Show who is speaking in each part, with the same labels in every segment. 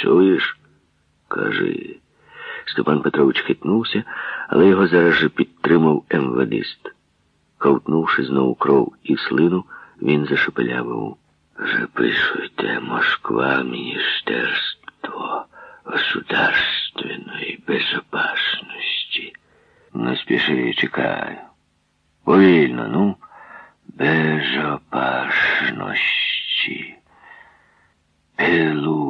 Speaker 1: Чуєш? Кажи. Степан Петрович хитнувся, але його зараз же підтримав МВДист. Ковтнувши знову кров і слину, він зашепелявив. Записуйте Москва, Міністерство государственної безопасності. Не спіши, чекаю. Повільно, ну, безопасності. Пелукіну.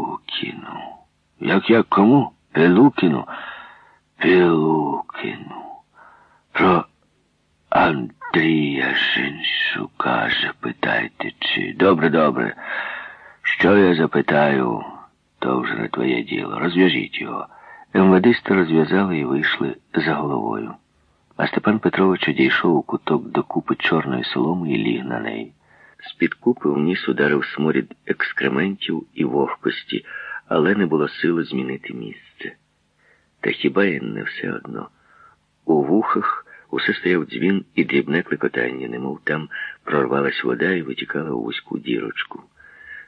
Speaker 1: Як як кому? Пелукіну? Пелукіну. Про Андрія Шиншука запитайте, чи... Добре, добре. Що я запитаю, то вже не твоє діло. Розв'яжіть його. МВДисти розв'язали і вийшли за головою. А Степан Петрович одійшов у куток до купи чорної соломи і ліг на неї. З-під купи вніс ударив сморід екскрементів і вогкості, але не було сили змінити місце. Та хіба й не все одно? У вухах усе стояв дзвін і дрібне клекотання, немов там прорвалась вода і витікала у вузьку дірочку.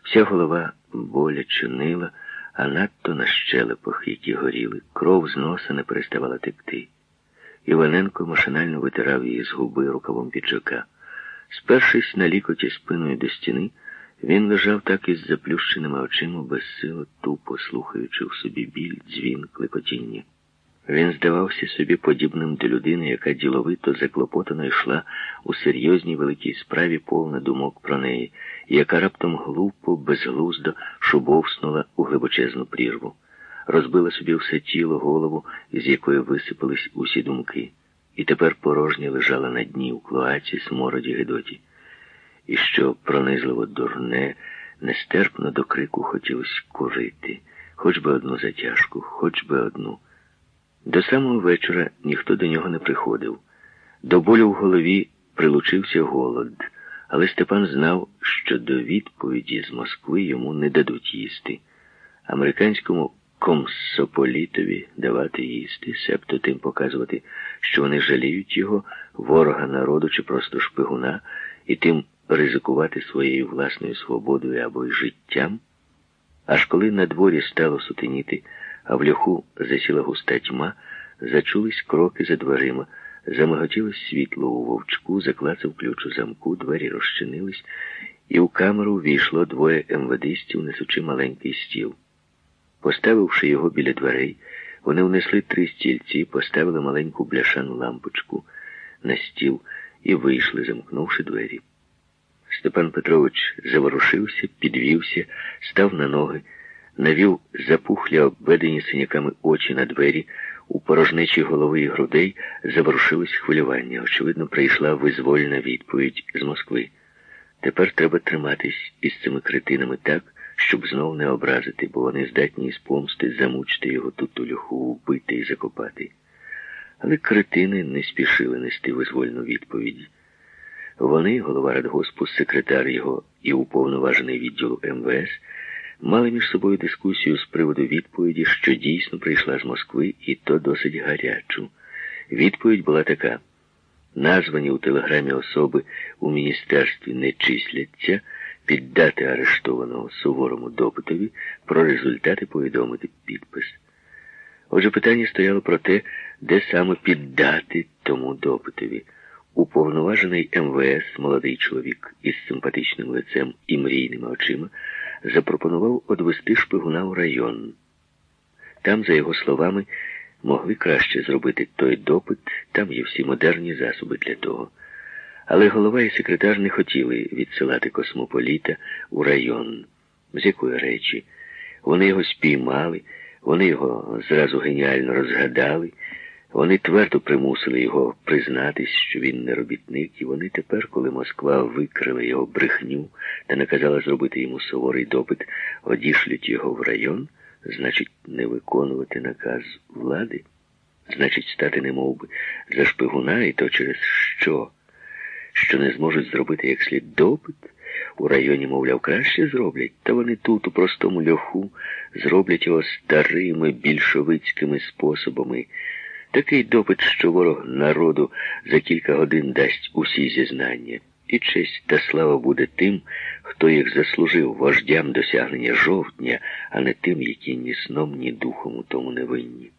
Speaker 1: Вся голова боляче нила, а надто на щелепах, які горіли, кров з носа не переставала текти. Іваненко машинально витирав її з губи рукавом піджака. Спершись на лікоті спиною до стіни, він лежав так із заплющеними очима, безсило, тупо слухаючи в собі біль, дзвін, клекотіння. Він здавався собі подібним до людини, яка діловито заклопотано йшла у серйозній великій справі повна думок про неї, яка раптом глупо, безглуздо шубовснула у глибочезну прірву, розбила собі все тіло, голову, з якої висипались усі думки, і тепер порожня лежала на дні у клоаці, смороді Гедоті. І що пронизливо дурне, нестерпно до крику хотілося курити, хоч би одну затяжку, хоч би одну. До самого вечора ніхто до нього не приходив. До болю в голові прилучився голод, але Степан знав, що до відповіді з Москви йому не дадуть їсти. Американському комсополітові давати їсти, себто тим показувати, що вони жаліють його, ворога народу чи просто шпигуна, і тим ризикувати своєю власною свободою або й життям. Аж коли на дворі стало сутеніти, а в льоху засіла густа тьма, зачулись кроки за дверима, замиготілось світло у вовчку, заклацав ключ у замку, двері розчинились, і в камеру війшло двоє МВДистів, несучи маленький стіл. Поставивши його біля дверей, вони внесли три стільці, поставили маленьку бляшану лампочку на стіл і вийшли, замкнувши двері. Степан Петрович заворушився, підвівся, став на ноги навів запухлі, обведені синяками очі на двері, у порожнечі голови і грудей заворушилось хвилювання. Очевидно, прийшла визвольна відповідь з Москви. Тепер треба триматись із цими критинами так, щоб знов не образити, бо вони здатні з помсти замучити його тут у льоху, вбити і закопати. Але критини не спішили нести визвольну відповідь. Вони, голова радгоспу, секретар його і уповноважений відділу МВС, мали між собою дискусію з приводу відповіді, що дійсно прийшла з Москви, і то досить гарячу. Відповідь була така: названі у телеграмі особи у міністерстві не числяться, піддати арештованого суворому допитові, про результати повідомити підпис. Отже, питання стояло про те, де саме піддати тому допитові. Уповноважений МВС, молодий чоловік із симпатичним лицем і мрійними очима, запропонував одвести шпигуна у район. Там, за його словами, могли краще зробити той допит, там є всі модерні засоби для того. Але голова і секретар не хотіли відсилати космополіта у район. З якої речі? Вони його спіймали, вони його зразу геніально розгадали. Вони твердо примусили його признатись, що він не робітник, і вони тепер, коли Москва викрила його брехню та наказала зробити йому суворий допит, одішлють його в район, значить, не виконувати наказ влади, значить, стати немов би за шпигуна, і то через що? Що не зможуть зробити як слід допит? У районі, мовляв, краще зроблять, та вони тут, у простому льоху, зроблять його старими більшовицькими способами. Такий допит, що ворог народу за кілька годин дасть усі зізнання. і честь та слава буде тим, хто їх заслужив вождям досягнення жовтня, а не тим, які ні сном, ні духом у тому не винні.